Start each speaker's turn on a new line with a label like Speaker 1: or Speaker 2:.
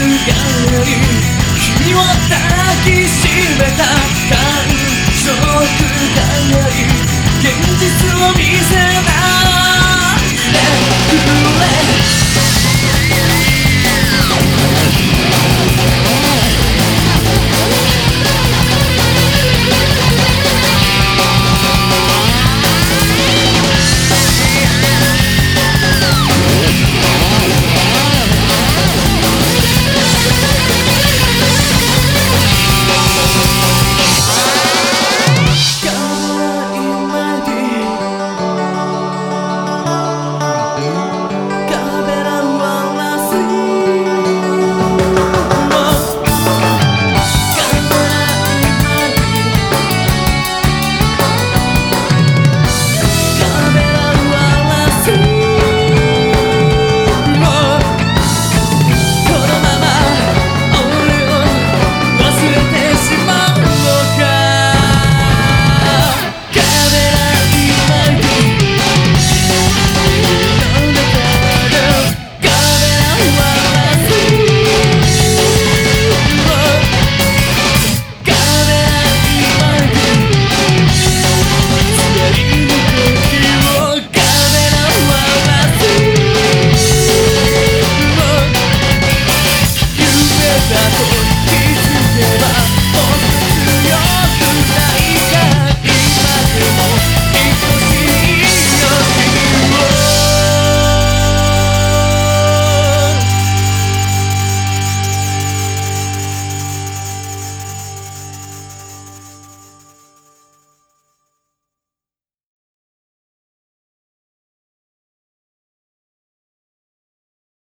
Speaker 1: 君を抱きしめた感触がない。見せ